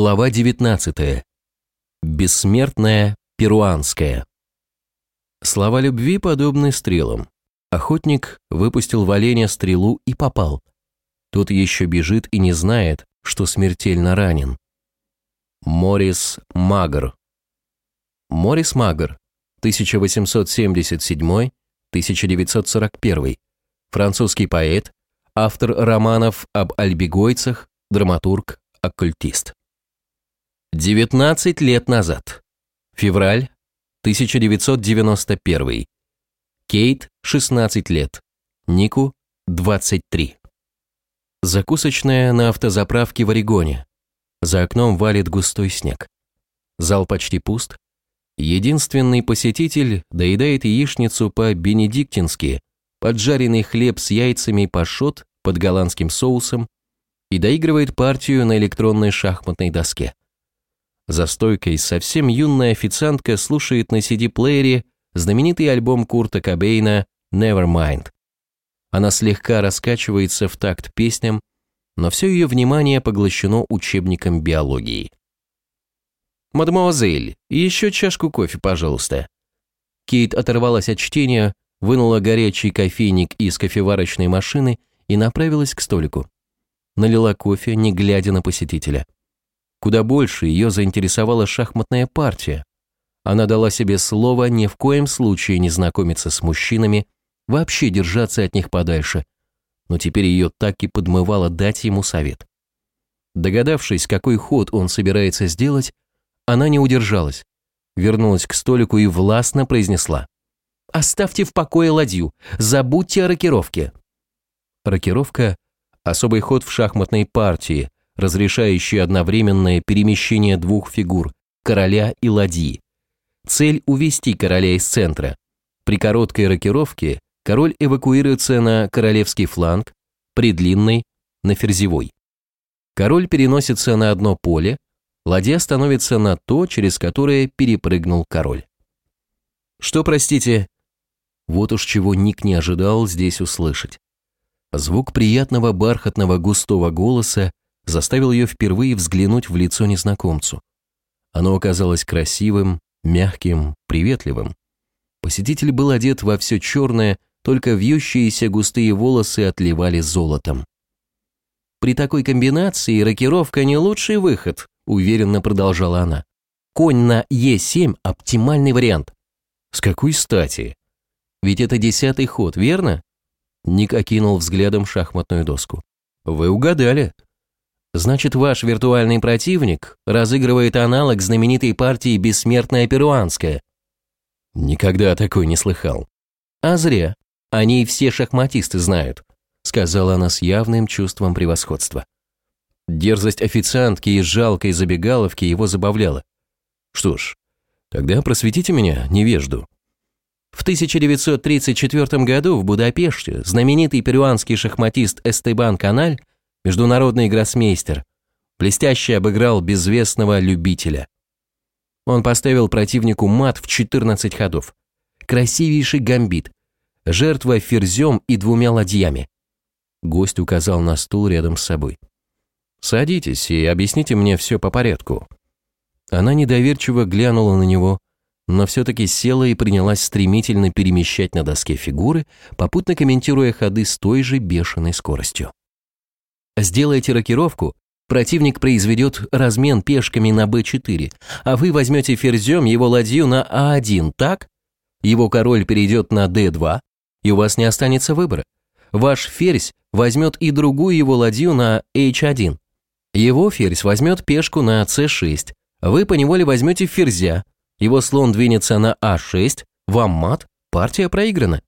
Глава 19. Бессмертная перуанская. Слова любви подобны стрелам. Охотник выпустил в оленя стрелу и попал. Тот еще бежит и не знает, что смертельно ранен. Морис Магр. Морис Магр, 1877-1941, французский поэт, автор романов об альбегойцах, драматург, оккультист. 19 лет назад. Февраль 1991. Кейт 16 лет. Нику 23. Закусочная на автозаправке в Орегоне. За окном валит густой снег. Зал почти пуст. Единственный посетитель доедает яичницу по-бенедиктински, поджаренный хлеб с яйцами пашот под голландским соусом и доигрывает партию на электронной шахматной доске. За стойкой совсем юная официантка слушает на CD-плеере знаменитый альбом Курта Кобейна «Nevermind». Она слегка раскачивается в такт песням, но все ее внимание поглощено учебником биологии. «Мадемуазель, еще чашку кофе, пожалуйста». Кейт оторвалась от чтения, вынула горячий кофейник из кофеварочной машины и направилась к столику. Налила кофе, не глядя на посетителя. Куда больше ее заинтересовала шахматная партия. Она дала себе слово ни в коем случае не знакомиться с мужчинами, вообще держаться от них подальше. Но теперь ее так и подмывало дать ему совет. Догадавшись, какой ход он собирается сделать, она не удержалась, вернулась к столику и властно произнесла. «Оставьте в покое ладью, забудьте о рокировке». Рокировка – особый ход в шахматной партии, разрешающий одновременное перемещение двух фигур – короля и ладьи. Цель – увести короля из центра. При короткой рокировке король эвакуируется на королевский фланг, при длинной – на ферзевой. Король переносится на одно поле, ладья становится на то, через которое перепрыгнул король. Что, простите? Вот уж чего Ник не ожидал здесь услышать. Звук приятного бархатного густого голоса заставил ее впервые взглянуть в лицо незнакомцу. Оно оказалось красивым, мягким, приветливым. Посетитель был одет во все черное, только вьющиеся густые волосы отливали золотом. «При такой комбинации рокировка не лучший выход», уверенно продолжала она. «Конь на Е7 – оптимальный вариант». «С какой стати?» «Ведь это десятый ход, верно?» Ник окинул взглядом шахматную доску. «Вы угадали», Значит, ваш виртуальный противник разыгрывает аналог знаменитой партии «Бессмертная перуанская». Никогда такой не слыхал. А зря. Они все шахматисты знают, сказала она с явным чувством превосходства. Дерзость официантки и жалкой забегаловки его забавляла. Что ж, тогда просветите меня, невежду. В 1934 году в Будапеште знаменитый перуанский шахматист Эстебан Каналь международный гроссмейстер, блестяще обыграл безвестного любителя. Он поставил противнику мат в 14 ходов. Красивейший гамбит, жертва ферзем и двумя ладьями. Гость указал на стул рядом с собой. «Садитесь и объясните мне все по порядку». Она недоверчиво глянула на него, но все-таки села и принялась стремительно перемещать на доске фигуры, попутно комментируя ходы с той же бешеной скоростью. Сделайте рокировку, противник произведет размен пешками на b4, а вы возьмете ферзем его ладью на а1, так? Его король перейдет на d2, и у вас не останется выбора. Ваш ферзь возьмет и другую его ладью на h1. Его ферзь возьмет пешку на c6, вы поневоле возьмете ферзя, его слон двинется на а6, вам мат, партия проиграна.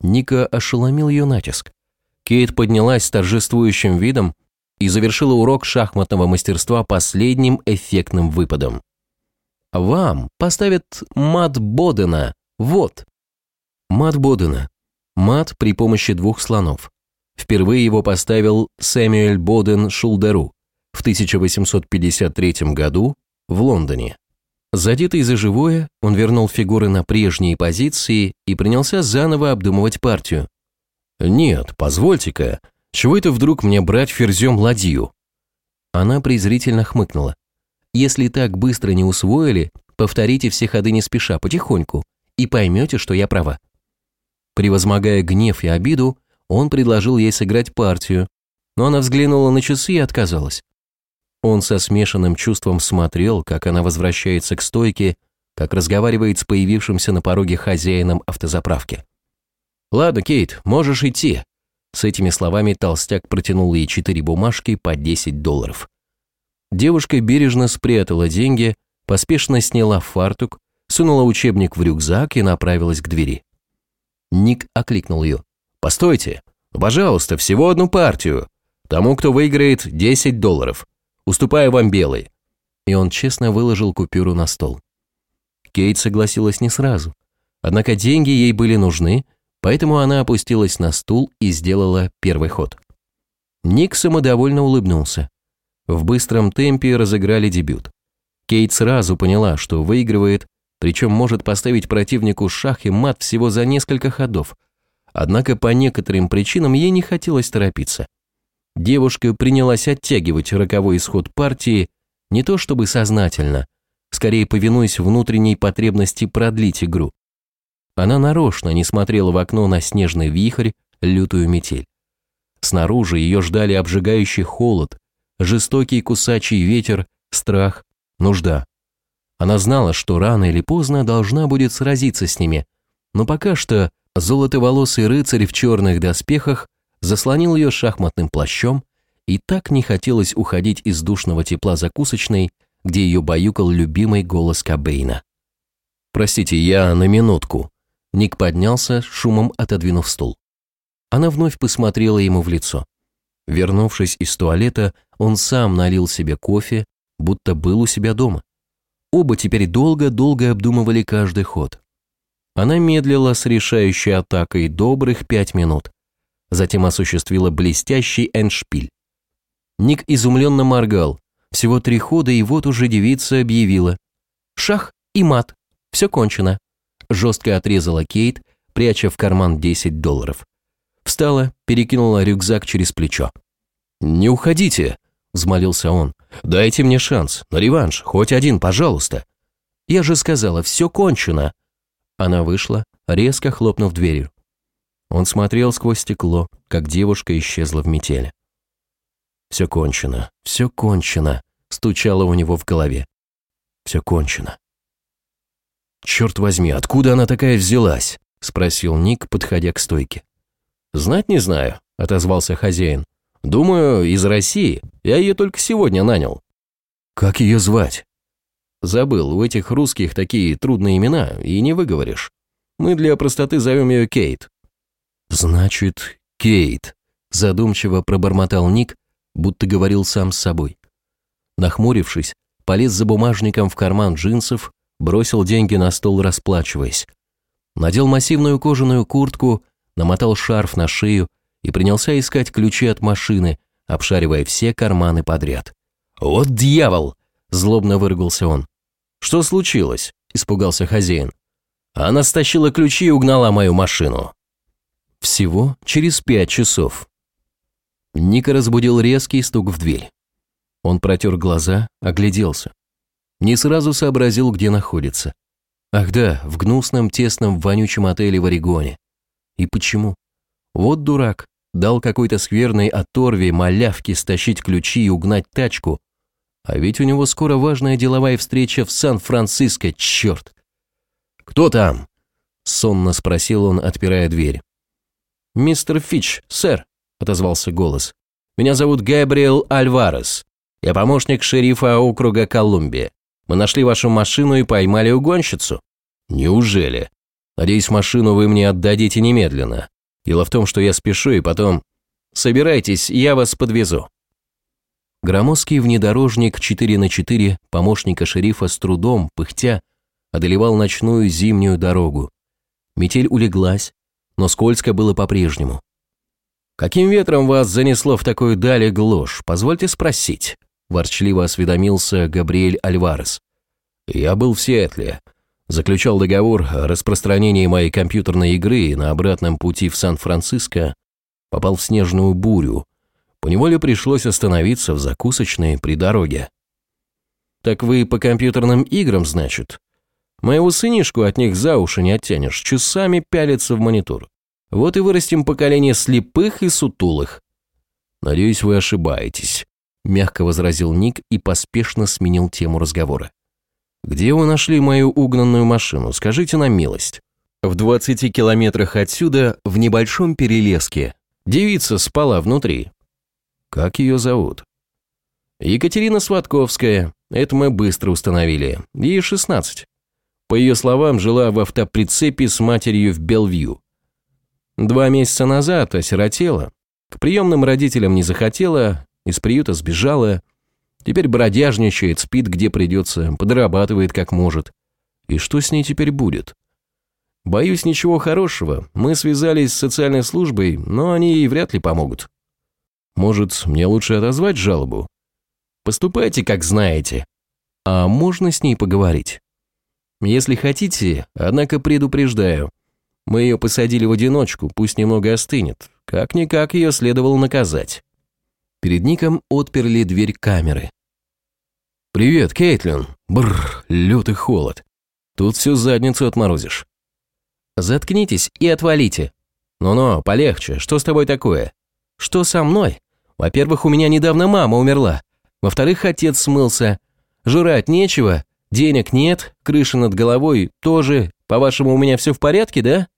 Ника ошеломил ее натиск. Кейт поднялась с торжествующим видом и завершила урок шахматного мастерства последним эффектным выпадом. «Вам поставят мат Бодена, вот». Мат Бодена. Мат при помощи двух слонов. Впервые его поставил Сэмюэль Боден Шулдеру в 1853 году в Лондоне. Задетый за живое, он вернул фигуры на прежние позиции и принялся заново обдумывать партию. «Нет, позвольте-ка, чего это вдруг мне брать ферзем ладью?» Она презрительно хмыкнула. Если так быстро не усвоили, повторите все ходы не спеша, потихоньку, и поймете, что я права». Превозмогая гнев и обиду, он предложил ей сыграть партию, но она взглянула на часы и отказалась. Он со смешанным чувством смотрел, как она возвращается к стойке, как разговаривает с появившимся на пороге хозяином автозаправки. «Ладно, Кейт, можешь идти». С этими словами толстяк протянул ей четыре бумажки по 10 долларов. Девушка бережно спрятала деньги, поспешно сняла фартук, сунула учебник в рюкзак и направилась к двери. Ник окликнул ее. «Постойте! Пожалуйста, всего одну партию. Тому, кто выиграет 10 долларов. Уступаю вам белый». И он честно выложил купюру на стол. Кейт согласилась не сразу. Однако деньги ей были нужны, поэтому она опустилась на стул и сделала первый ход. Ник самодовольно улыбнулся. В быстром темпе разыграли дебют. Кейт сразу поняла, что выигрывает, причем может поставить противнику шах и мат всего за несколько ходов. Однако по некоторым причинам ей не хотелось торопиться. Девушка принялась оттягивать роковой исход партии не то чтобы сознательно, скорее повинуясь внутренней потребности продлить игру. Она нарочно не смотрела в окно на снежный вихрь, лютую метель. Снаружи ее ждали обжигающий холод, жестокий кусачий ветер, страх, нужда. Она знала, что рано или поздно должна будет сразиться с ними, но пока что золотоволосый рыцарь в черных доспехах заслонил ее шахматным плащом, и так не хотелось уходить из душного тепла закусочной, где ее баюкал любимый голос Кобейна. «Простите, я на минутку». Ник поднялся, шумом отодвинув стул. Она вновь посмотрела ему в лицо. Вернувшись из туалета, он сам налил себе кофе, будто был у себя дома. Оба теперь долго-долго обдумывали каждый ход. Она медлила с решающей атакой добрых пять минут затем осуществила блестящий эндшпиль. Ник изумленно моргал. Всего три хода, и вот уже девица объявила. «Шах и мат. Все кончено». Жестко отрезала Кейт, пряча в карман 10 долларов. Встала, перекинула рюкзак через плечо. «Не уходите», – взмолился он. «Дайте мне шанс, на реванш, хоть один, пожалуйста». «Я же сказала, все кончено». Она вышла, резко хлопнув дверью. Он смотрел сквозь стекло, как девушка исчезла в метели. «Все кончено, все кончено», — стучало у него в голове. «Все кончено». «Черт возьми, откуда она такая взялась?» — спросил Ник, подходя к стойке. «Знать не знаю», — отозвался хозяин. «Думаю, из России. Я ее только сегодня нанял». «Как ее звать?» «Забыл, у этих русских такие трудные имена, и не выговоришь. Мы для простоты зовем ее Кейт. «Значит, Кейт», – задумчиво пробормотал Ник, будто говорил сам с собой. Нахмурившись, полез за бумажником в карман джинсов, бросил деньги на стол, расплачиваясь. Надел массивную кожаную куртку, намотал шарф на шею и принялся искать ключи от машины, обшаривая все карманы подряд. «Вот дьявол!» – злобно выругался он. «Что случилось?» – испугался хозяин. «Она стащила ключи и угнала мою машину. Всего через пять часов. Ника разбудил резкий стук в дверь. Он протер глаза, огляделся. Не сразу сообразил, где находится. Ах да, в гнусном, тесном, вонючем отеле в Орегоне. И почему? Вот дурак, дал какой-то скверной оторве малявке стащить ключи и угнать тачку. А ведь у него скоро важная деловая встреча в Сан-Франциско, черт. «Кто там?» — сонно спросил он, отпирая дверь. «Мистер Фич, сэр», — отозвался голос. «Меня зовут Габриэл Альварес. Я помощник шерифа округа Колумбия. Мы нашли вашу машину и поймали угонщицу». «Неужели? Надеюсь, машину вы мне отдадите немедленно. Дело в том, что я спешу и потом...» «Собирайтесь, я вас подвезу». Громоздкий внедорожник 4 на 4 помощника шерифа с трудом, пыхтя, одолевал ночную зимнюю дорогу. Метель улеглась, но скользко было по-прежнему. «Каким ветром вас занесло в такую даль глушь, позвольте спросить?» – ворчливо осведомился Габриэль Альварес. «Я был в Сиэтле. Заключал договор о распространении моей компьютерной игры на обратном пути в Сан-Франциско. Попал в снежную бурю. Поневоле пришлось остановиться в закусочной при дороге. Так вы по компьютерным играм, значит? Моего сынишку от них за уши не оттянешь, часами пялится в монитор. Вот и вырастим поколение слепых и сутулых. Надеюсь, вы ошибаетесь, мягко возразил Ник и поспешно сменил тему разговора. Где вы нашли мою угнанную машину? Скажите на милость. В 20 километрах отсюда, в небольшом перелеске, девица спала внутри. Как ее зовут? Екатерина Сватковская. Это мы быстро установили. Ей 16. По ее словам, жила в автоприцепе с матерью в Белвью. Два месяца назад осиротела. К приемным родителям не захотела, из приюта сбежала. Теперь бродяжничает, спит где придется, подрабатывает как может. И что с ней теперь будет? Боюсь, ничего хорошего. Мы связались с социальной службой, но они ей вряд ли помогут. Может, мне лучше отозвать жалобу? Поступайте, как знаете. А можно с ней поговорить? Если хотите, однако предупреждаю. Мы ее посадили в одиночку, пусть немного остынет. Как-никак ее следовало наказать. Перед Ником отперли дверь камеры. «Привет, Кейтлин. Бррр, лютый холод. Тут всю задницу отморозишь». «Заткнитесь и отвалите». «Ну-ну, полегче. Что с тобой такое?» «Что со мной? Во-первых, у меня недавно мама умерла. Во-вторых, отец смылся. Жрать нечего, денег нет, крыша над головой тоже. По-вашему, у меня все в порядке, да?»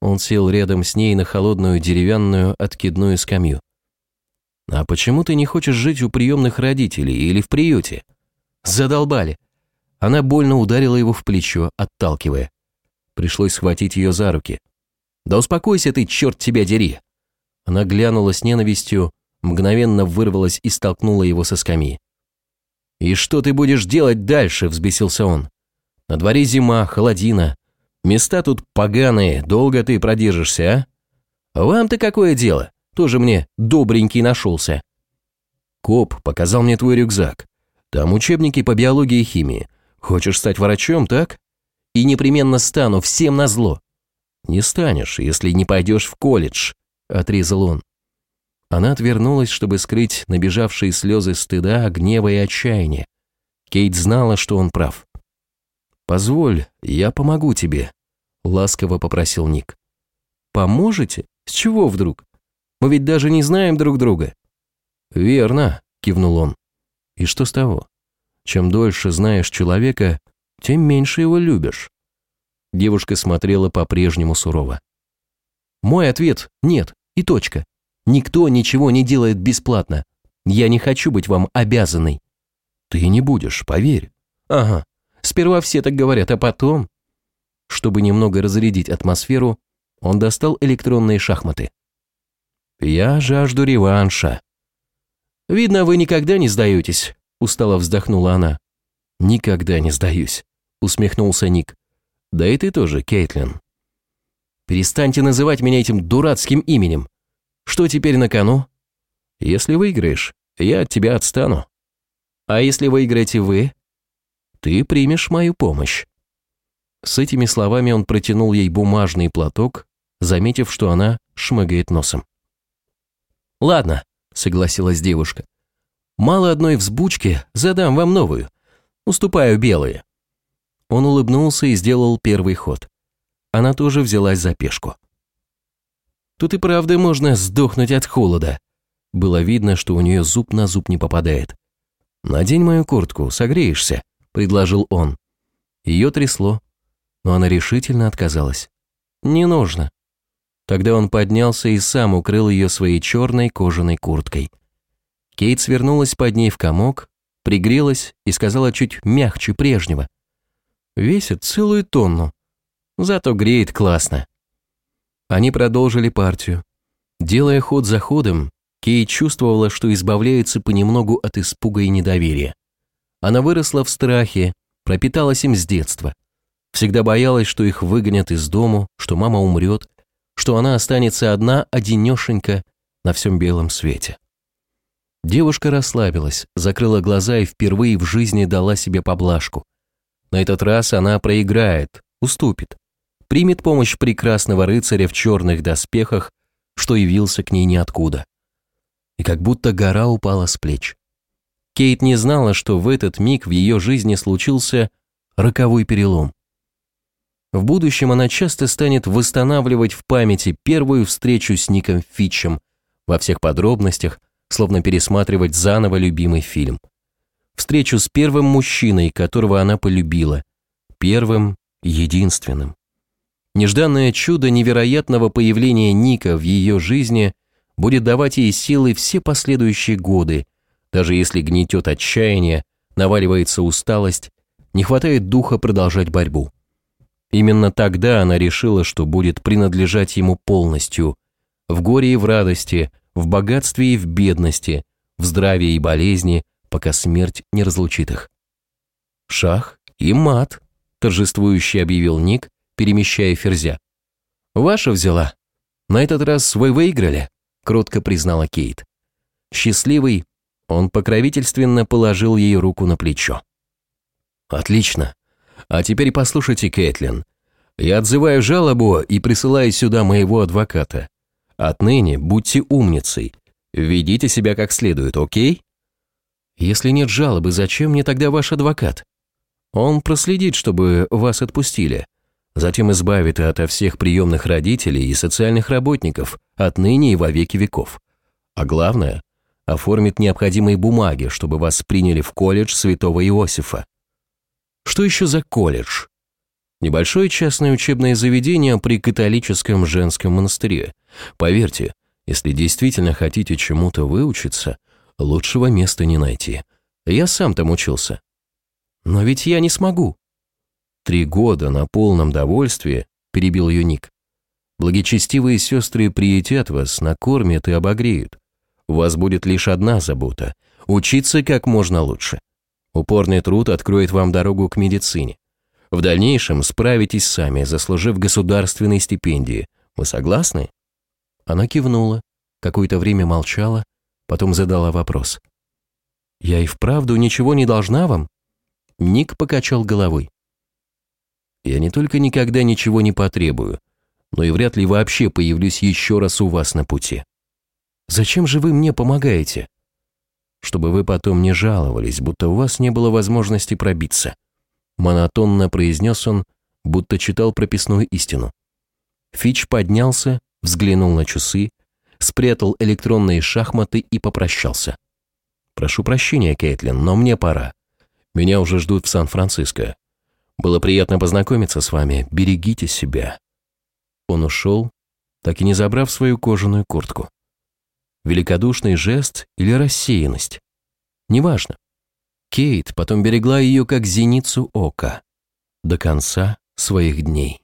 Он сел рядом с ней на холодную деревянную откидную скамью. «А почему ты не хочешь жить у приемных родителей или в приюте?» «Задолбали». Она больно ударила его в плечо, отталкивая. Пришлось схватить ее за руки. «Да успокойся ты, черт тебя дери!» Она глянула с ненавистью, мгновенно вырвалась и столкнула его со скамьи. «И что ты будешь делать дальше?» – взбесился он. «На дворе зима, холодина. Места тут поганые, долго ты продержишься, а? Вам-то какое дело? Тоже мне добренький нашелся». «Коп показал мне твой рюкзак. Там учебники по биологии и химии. Хочешь стать врачом, так? И непременно стану, всем назло». «Не станешь, если не пойдешь в колледж», – отрезал он. Она отвернулась, чтобы скрыть набежавшие слезы стыда, гнева и отчаяния. Кейт знала, что он прав. «Позволь, я помогу тебе», — ласково попросил Ник. «Поможете? С чего вдруг? Мы ведь даже не знаем друг друга». «Верно», — кивнул он. «И что с того? Чем дольше знаешь человека, тем меньше его любишь». Девушка смотрела по-прежнему сурово. «Мой ответ – нет, и точка. Никто ничего не делает бесплатно. Я не хочу быть вам обязанной». «Ты не будешь, поверь». «Ага. Сперва все так говорят, а потом...» Чтобы немного разрядить атмосферу, он достал электронные шахматы. «Я жажду реванша». «Видно, вы никогда не сдаетесь», – устало вздохнула она. «Никогда не сдаюсь», – усмехнулся Ник. «Да и ты тоже, Кейтлин». «Перестаньте называть меня этим дурацким именем. Что теперь на кону? Если выиграешь, я от тебя отстану. А если выиграете вы, ты примешь мою помощь. С этими словами он протянул ей бумажный платок, заметив, что она шмыгает носом. «Ладно», — согласилась девушка. «Мало одной взбучки, задам вам новую. Уступаю белые». Он улыбнулся и сделал первый ход. Она тоже взялась за пешку. Тут и правда можно сдохнуть от холода. Было видно, что у нее зуб на зуб не попадает. «Надень мою куртку, согреешься», — предложил он. Ее трясло, но она решительно отказалась. «Не нужно». Тогда он поднялся и сам укрыл ее своей черной кожаной курткой. Кейт свернулась под ней в комок, пригрелась и сказала чуть мягче прежнего. «Весит целую тонну, зато греет классно». Они продолжили партию. Делая ход за ходом, Кей чувствовала, что избавляется понемногу от испуга и недоверия. Она выросла в страхе, пропиталась им с детства. Всегда боялась, что их выгонят из дому, что мама умрет, что она останется одна, одинешенька на всем белом свете. Девушка расслабилась, закрыла глаза и впервые в жизни дала себе поблажку. На этот раз она проиграет, уступит примет помощь прекрасного рыцаря в черных доспехах, что явился к ней ниоткуда. И как будто гора упала с плеч. Кейт не знала, что в этот миг в ее жизни случился роковой перелом. В будущем она часто станет восстанавливать в памяти первую встречу с Ником Фитчем во всех подробностях, словно пересматривать заново любимый фильм. Встречу с первым мужчиной, которого она полюбила, первым, единственным. Нежданное чудо невероятного появления Ника в ее жизни будет давать ей силы все последующие годы, даже если гнетет отчаяние, наваливается усталость, не хватает духа продолжать борьбу. Именно тогда она решила, что будет принадлежать ему полностью, в горе и в радости, в богатстве и в бедности, в здравии и болезни, пока смерть не разлучит их. «Шах и мат», – торжествующе объявил Ник, перемещая ферзя. «Ваша взяла. На этот раз вы выиграли», – кротко признала Кейт. Счастливый, он покровительственно положил ей руку на плечо. «Отлично. А теперь послушайте, Кэтлин. Я отзываю жалобу и присылаю сюда моего адвоката. Отныне будьте умницей. Ведите себя как следует, окей? Если нет жалобы, зачем мне тогда ваш адвокат? Он проследит, чтобы вас отпустили. Затем избавит ото всех приемных родителей и социальных работников, отныне и во веки веков. А главное, оформит необходимые бумаги, чтобы вас приняли в колледж святого Иосифа. Что еще за колледж? Небольшое частное учебное заведение при католическом женском монастыре. Поверьте, если действительно хотите чему-то выучиться, лучшего места не найти. Я сам там учился. Но ведь я не смогу. Три года на полном довольстве, перебил ее Ник. Благочестивые сестры приютят вас, накормят и обогреют. У вас будет лишь одна забота – учиться как можно лучше. Упорный труд откроет вам дорогу к медицине. В дальнейшем справитесь сами, заслужив государственные стипендии. Вы согласны?» Она кивнула, какое-то время молчала, потом задала вопрос. «Я и вправду ничего не должна вам?» Ник покачал головой. «Я не только никогда ничего не потребую, но и вряд ли вообще появлюсь еще раз у вас на пути. Зачем же вы мне помогаете?» Чтобы вы потом не жаловались, будто у вас не было возможности пробиться. Монотонно произнес он, будто читал прописную истину. Фич поднялся, взглянул на часы, спрятал электронные шахматы и попрощался. «Прошу прощения, Кейтлин, но мне пора. Меня уже ждут в Сан-Франциско. Было приятно познакомиться с вами. Берегите себя». Он ушел, так и не забрав свою кожаную куртку великодушный жест или рассеянность. Неважно. Кейт потом берегла ее как зеницу ока до конца своих дней.